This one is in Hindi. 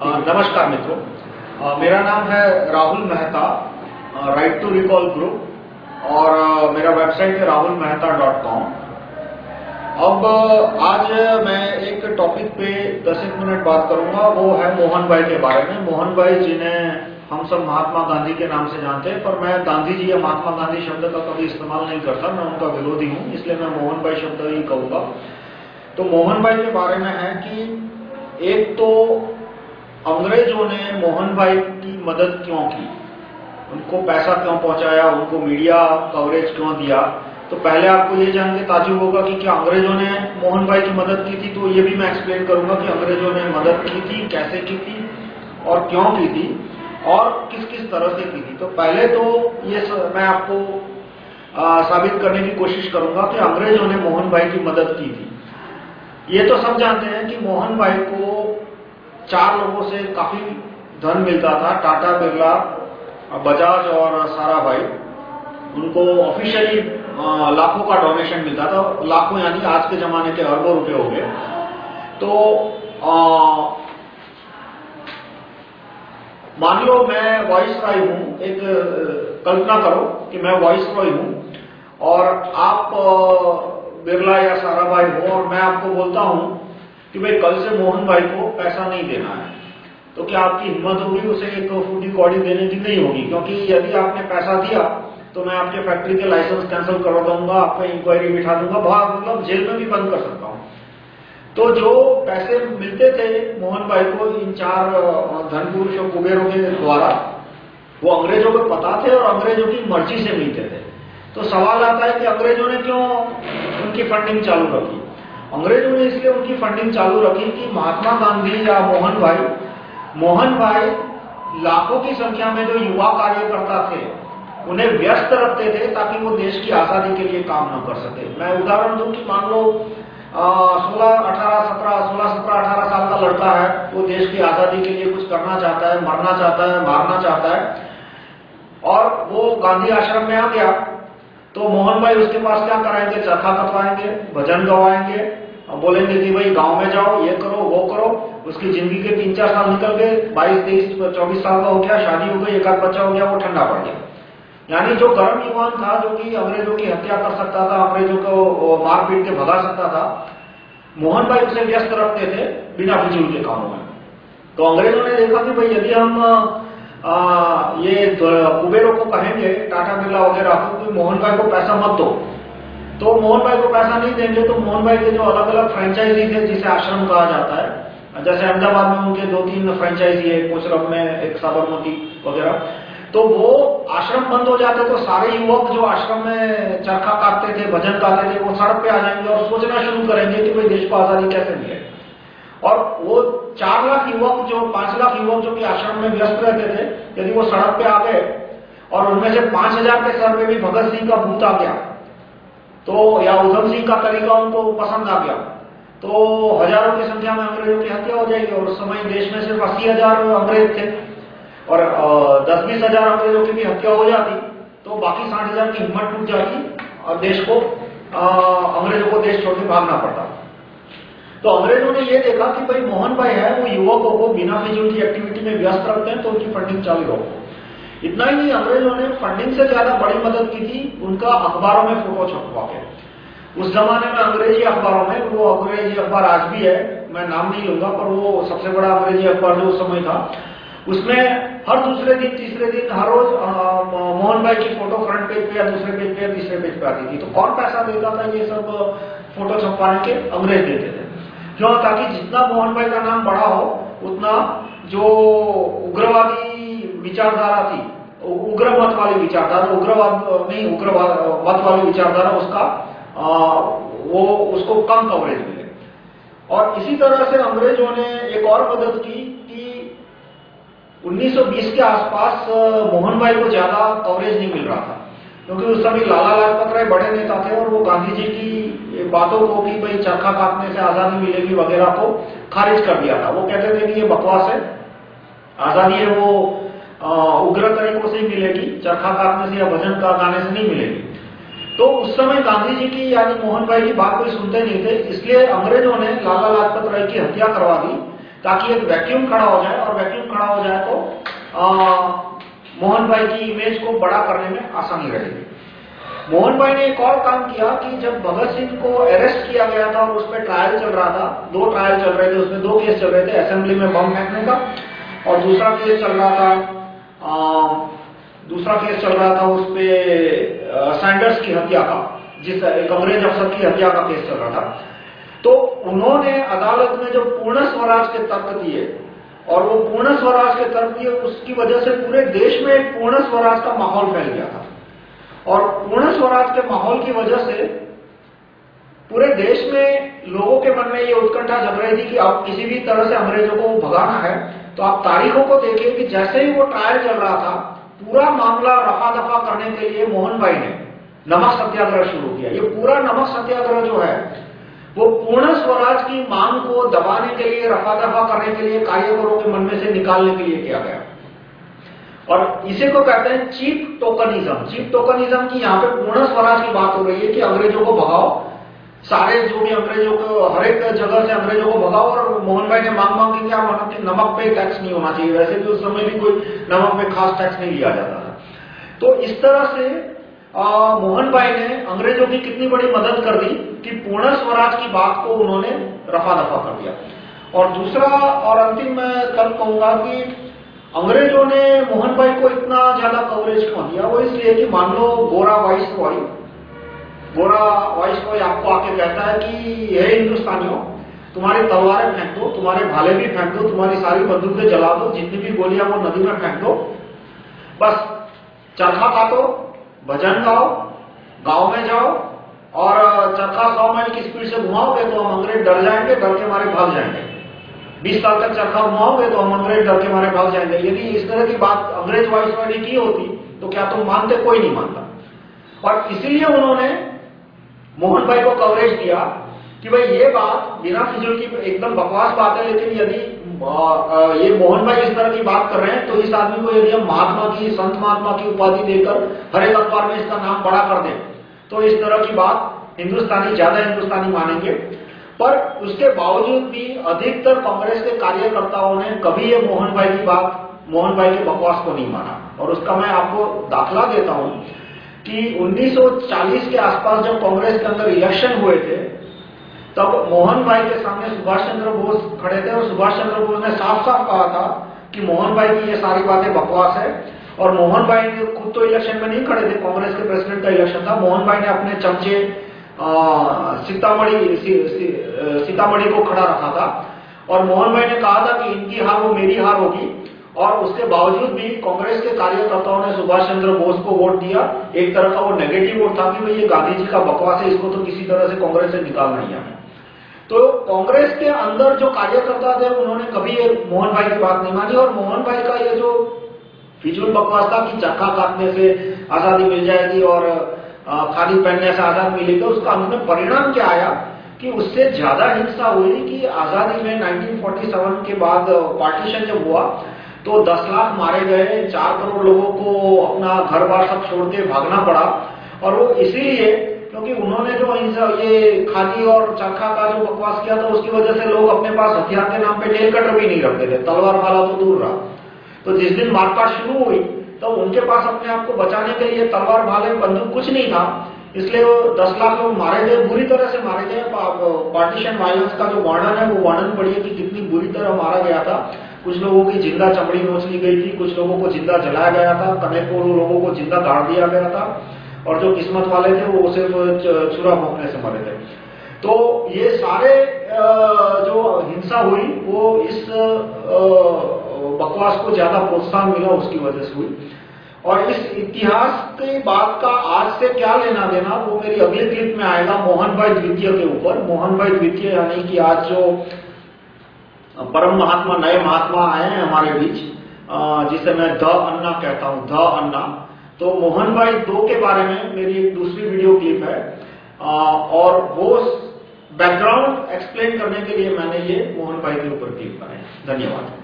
नमस्कार मित्रों। मेरा नाम है Rahul Mehta right to recall group और मेरा वेबसाइट है राहुल मेहता डॉट कॉम अब आज मैं एक टॉपिक पे दस एक मिनट बात करूँगा, वो है मोहन भाई के बारे में। मोहन भाई जिन्हें हम सब महात्मा गांधी के नाम से जानते हैं, पर मैं गांधी जी या महात्मा गांधी शब्द का कभी इस्तेमाल नहीं करता, मैं उनका विरोधी हूँ, इसलिए मैं मोहन भाई शब्द ही कहूँगा। तो मोहन भाई के बारे में है कि एक तो अंग्रेज़ों ने मोहन भाई की मदद क्यों की? उनको पैसा क्यों पहुँचाया? उनको मीडिया कवरेज क्यों दिया? तो पहले आपको ये जान के ताजुब होगा कि क्या अंग्रेज़ों ने मोहन भाई की मदद की थी? तो ये भी मैं एक्सप्लेन करूँगा कि अंग्रेज़ों ने मदद की थी, कैसे की थी और क्यों की थी और किस किस तरह से की थी। तो पहले तो ये मैं आपको साबित करने की कोशिश करूँगा कि अंग्रेज़ों ने मोहन भाई की मदद की थी। ये तो सब जानते हैं कि मोहन भाई को चार लोगों से काफ़ी धन मिलता था, टाटा, बिरला, बजाज और सारा भाई। उनको ऑफिशियली लाखों का डोनेशन मिलता था। लाखों यानी आज के जमाने के अरबों रुपए हो गए। तो मान लो मैं वॉइस रॉय हूँ, एक कल्पना करो कि मैं वॉइस रॉय हूँ और आप बिरला या सारा भाई हो और मैं आपको बोलता हूँ कि भाई कल से मोहन भाई को पैसा नहीं देना है। तो क्या आपकी हिम्मत होगी उसे एक फूटी कौड़ी देने की? नहीं होगी, क्योंकि यदि आपने पैसा दिया तो मैं आपके फैक्ट्री के लाइसेंस कैंसिल करवा दूँगा, आपका इंक्वायरी बिठा दूँगा बहुत मतलब जेल में भी बंद कर सकता हूँ। तो जो पैसे मिलते थे मोहन भाई को इन चार धन पुरुष और कुबेरों के द्वारा, वो अंग्रेज़ों को पता थे और अंग्रेज़ों की मर्ज़ी से मिलते थे। तो सवाल आता है कि अंग्रेज़ों ने क्यों उनकी फंडिंग चालू रखी? अंग्रेज़ों ने इसलिए उनकी फंडिंग चालू रखी कि महात्मा गांधी या मोहन भाई मोहन भाई लाखों की संख्या में जो युवा कार्यकर्ता थे, उन्हें व्यस्त रखते थे ताकि वो देश की आज़ादी के लिए काम न कर सके। मैं उदाहरण दूँ कि मान लो सोलह, अठारह, सत्रह, सोलह, सत्रह, अठारह साल का लड़का है, वो देश की आज़ादी के लिए कुछ करना चाहता है, मरना चाहता है, मारना चाहता है। और वो गांधी आश्रम में आ गया तो मोहन भाई उसके पास क्या कराएँगे? चरखा कटवाएँगे, भजन गवाएँगे बोलेंगे कि भाई गाँव में जाओ, ये करो, वो करो। उसकी ज़िंदगी के तीन चार साल निकल गए, बाईस, तेईस, चौबीस साल का हो गया, शादी हो गई, एक आध बच्चा हो गया, वो ठंडा पड़ गया। यानी जो गर्म युवान था, जो कि अंग्रेज़ों की हत्या कर सकता था, अंग्रेज़ों को मार पीट के भगा सकता था, मोहन भाई उसे व्यस्त रखते थे, बिना फिजूल के कामों में। तो अंग्रेज़ों ने देखा कि भाई यदि हम आ, ये कुबेरों को कहेंगे टाटा बिरला वगैरह को मोहन भाई को पैसा मत दो। तो मोहन भाई को पैसा नहीं देंगे तो मोहन भाई के जो अलग अलग फ्रेंचाइजी थे जिसे आश्रम कहा जाता है जैसे अहमदाबाद में उनके दो तीन फ्रेंचाइजी है कोचरब में एक साबरमती वगैरह तो वो आश्रम बंद हो जाते तो सारे युवक जो आश्रम में चरखा काटते थे भजन गाते थे वो सड़क पे आ जाएँगे और सोचना शुरू करेंगे कि भाई देश को आज़ादी कैसे मिले। और वो चार लाख युवक जो, पाँच लाख युवक जो कि आश्रम में व्यस्त रहते थे, यदि वो सड़क पे आ गए और उनमें से पाँच हज़ार के सर पे भी भगत सिंह का भूत आ गया तो या उधम सिंह का तरीका उनको पसंद आ गया तो हज़ारों की संख्या में अंग्रेज़ों की हत्या हो जाएगी और उस समय देश में सिर्फ़ अस्सी हज़ार अंग्रेज़ थे और दस बीस हज़ार अंग्रेज़ों की भी हत्या हो जाती तो बाकी साठ हज़ार की हिम्मत टूट जाती और देश को अंग्रेज़ों को देश छोड़ के भागना पड़ता। तो अंग्रेज़ों ने ये देखा कि भाई मोहन भाई है, वो युवकों को बिना फिजूल की एक्टिविटी में व्यस्त रखते हैं तो उनकी फंडिंग चालू रखो इतना ही नहीं, अंग्रेज़ों ने फंडिंग से ज़्यादा बड़ी मदद की थी, उनका अखबारों में फ़ोटो छपवा के। उस जमाने में अंग्रेज़ी अखबारों में, वो अंग्रेज़ी अखबार आज भी है, मैं नाम नहीं लूँगा, पर वो सबसे बड़ा अंग्रेज़ी अखबार जो उस समय था, उसमें हर दूसरे दिन, तीसरे दिन, हर रोज मोहन भाई की फ़ोटो फ्रंट पेज पे या दूसरे पेज पे या तीसरे पेज पे आती थी। तो कौन पैसा देता था ये सब फ़ोटो छपवाने के? अंग्रेज़ देते थे। क्यों ताकि जितना मोहन भाई का नाम बड़ा हो उतना जो उग्रवादी विचारधारा थी उग्र मत वाली विचारधारा उग्रवाद नहीं उग्रवाद मत वाली विचारधारा उसका आ, वो उसको कम कवरेज मिले। और इसी तरह से अंग्रेज़ों ने एक और मदद की कि 1920 के आसपास मोहन भाई को ज़्यादा कवरेज नहीं मिल रहा था। क्योंकि उस समय लाला लाजपत राय बड़े नेता थे और वो गांधी जी की बातों को कि भाई चरखा काटने से आज़ादी मिलेगी वगैरह को खारिज कर दिया था। वो कहते थे कि ये बकवास है। आज़ादी है वो उग्र तरीकों से ही मिलेगी, चरखा काटने से या भजन का गाने से नहीं मिलेगी। तो उस समय गांधी जी की यानी मोहन भाई की बात कोई सुनते नहीं थे, इसलिए अंग्रेज़ों ने लाला लाजपत राय की हत्या करवा दी ताकि एक वैक्यूम खड़ा हो जाए और वैक्यूम खड़ा हो जाए तो मोहन भाई की इमेज को बड़ा करने में आसानी रहेगी। मोहन भाई ने एक और काम किया कि जब भगत सिंह को अरेस्ट किया गया था और उस पर ट्रायल चल रहा था दो ट्रायल चल रहे थे उसमें दो केस चल रहे थे असेंबली में बम फेंकने का और दूसरा केस चल रहा था आ, दूसरा केस चल रहा था उस पर सैंडर्स की हत्या का जिस एक अंग्रेज़ अफसर की हत्या का केस चल रहा था। तो उन्होंने अदालत में जो पूर्ण स्वराज के तर्क दिए और वो पूर्ण स्वराज के तर्क दिए उसकी वजह से पूरे देश में एक पूर्ण स्वराज का माहौल फैल गया था। और पूर्ण स्वराज के माहौल की वजह से पूरे देश में लोगों के मन में ये उत्कंठा जग रही थी कि आप किसी भी तरह से अंग्रेज़ों को भगाना है तो आप तारीखों को देखिए कि जैसे ही वो ट्रायल चल रहा था, पूरा मामला रफा दफ़ा करने के लिए मोहन भाई ने नमक सत्याग्रह शुरू किया। ये पूरा नमक सत्याग्रह जो है वो पूर्ण स्वराज की मांग को दबाने के लिए रफा दफ़ा करने के लिए कार्यकरों के मन में से निकालने के लिए किया गया। और इसे को कहते हैं चीप टोकनिज्म। चीप टोकनिज्म की यहाँ पे पूर्ण स्वराज की बात हो रही है कि अंग्रेज़ों को भगाओ। सारे जो भी अंग्रेज़ों को, हर एक जगह से अंग्रेज़ों को भगाओ और मोहन भाई ने मांग मांग की क्या नमक पे टैक्स नहीं होना चाहिए। वैसे भी उस समय भी कोई नमक पे खास टैक्स नहीं लिया जाता था। तो इस तरह से मोहन भाई ने अंग्रेज़ों की कितनी बड़ी मदद कर दी कि पूर्ण स्वराज की बात को उन्होंने रफा दफ़ा कर दिया। और दूसरा और अंतिम मैं कल कहूँगा कि अंग्रेज़ों ने मोहन भाई को इतना ज़्यादा कवरेज क्यों दिया? वो इसलिए कि मान लो गोरा वाइस रॉय गोरा वाइस रॉय आपको आके कहता है कि यह हिंदुस्तानियों, तुम्हारी तलवारें फेंक दो, तुम्हारे भाले भी फेंक दो, तुम्हारी सारी बंदूकें जला दो, जितनी भी गोलियाँ वो नदी में फेंक दो। बस, चरखा काटो भजन गाओ, गाँव में जाओ और चरखा सौ माइल की स्पीड से घुमाओगे तो हम अंग्रेज़ डर जाएँगे, डर के मारे भाग जाएँगे। बीस साल तक चरखा घुमाओगे तो हम अंग्रेज़ डर के मारे भाग जाएँगे। यदि इस तरह की बात अंग्रेज़ वाइसरॉय ने की होती तो क्या तुम मानते? कोई नहीं मानता। और इसीलिए उन्होंने मोहन भाई को कवरेज दिया कि भाई ये बात बिना फिजुल की एकदम बकवास बात है, लेकिन यदि ये मोहन भाई इस तरह की बात कर रहे हैं तो इस आदमी को यदि हम महात्मा की, संत महात्मा की उपाधि देकर हर एक अखबार में इसका नाम बड़ा कर दें तो इस तरह की बात हिंदुस्तानी, ज़्यादा हिंदुस्तानी मानेंगे। पर उसके बावजूद भी अधिकतर कांग्रेस के कार्यकर्ताओं ने कभी ये मोहन भाई की बात, मोहन भाई के बकवास को नहीं माना। और उसका मैं आपको दाखला देता हूँ कि 1940 के आसपास जब कांग्रेस के अंदर इलेक्शन हुए थे तब मोहन भाई के सामने सुभाष चंद्र बोस खड़े थे और सुभाष चंद्र बोस ने साफ़ साफ़ कहा था कि मोहन भाई की ये सारी बातें बकवास है और मोहन भाई ने खुद तो इलेक्शन में नहीं खड़े थे, कांग्रेस के प्रेसिडेंट का इलेक्शन था। मोहन भाई ने अपने चमचे सीतामढ़ी सीतामढ़ी को खड़ा रखा था। और मोहन भाई ने कहा था कि इनकी हार वो मेरी हार होगी और उसके बावजूद भी कांग्रेस के कार्यकर्ताओं ने सुभाष चंद्र बोस को वोट दिया। एक तरह का वो नेगेटिव वोट था कि भाई ये गांधी जी का बकवास है, इसको तो किसी तरह से कांग्रेस से निकालना ही है तो कांग्रेस के अंदर जो कार्यकर्ता थे, उन्होंने कभी ये मोहन भाई की बात नहीं मानी। और मोहन भाई का ये जो फिजूल बकवास था कि चक्का काटने से आज़ादी मिल जाएगी और खाली पहनने से आज़ाद मिलेगा, उसका में परिणाम क्या आया कि उससे ज़्यादा हिंसा हुई कि आज़ादी में 1947 के बाद पार्टीशन जब हुआ तो 10 लाख मारे गए, चार करोड़ लोगों को अपना घर बार सब छोड़ के भागना पड़ा। और वो इसीलिए क्योंकि उन्होंने जो ये खादी और चरखा का जो बकवास किया था, उसकी वजह से लोग अपने पास हथियार के नाम पे नेल कटर भी नहीं रखते थे। तलवार वाला तो दूर रहा। तो जिस दिन मारकाट शुरू हुई तो उनके पास अपने आप को बचाने के लिए तलवार भाले बंदूक कुछ नहीं था। इसलिए वो दस लाख लोग मारे गए, बुरी तरह से मारे गए। पार्टीशन वायलेंस का जो वर्णन है, वो वर्णन पढ़िए कि कितनी बुरी तरह मारा गया था। कुछ लोगों की ज़िंदा चमड़ी नोच ली गई थी, कुछ लोगों को ज़िंदा जलाया गया था। कनेकों लोगों को ज़िंदा गाड़ दिया गया था। और जो किस्मत वाले थे, वो सिर्फ़ चुरा भोंकने से मरे थे। तो ये सारे जो हिंसा हुई, वो इस बकवास को ज़्यादा प्रोत्साहन मिला उसकी वजह से हुई। और इस इतिहास के बात का आज से क्या लेना देना, वो मेरी अगली क्लिप में आएगा, मोहन भाई द्वितीय के ऊपर। मोहन भाई द्वितीय, यानी कि आज जो परम महात्मा, नए महात्मा आए हैं हमारे बीच जिसे मैं द अन्ना कहता हूँ द अन्ना। तो मोहन भाई दो के बारे में मेरी एक दूसरी वीडियो क्लिप है। आ, और वो बैकग्राउंड एक्सप्लेन करने के लिए मैंने ये मोहन भाई के ऊपर क्लिप बनाई। धन्यवाद।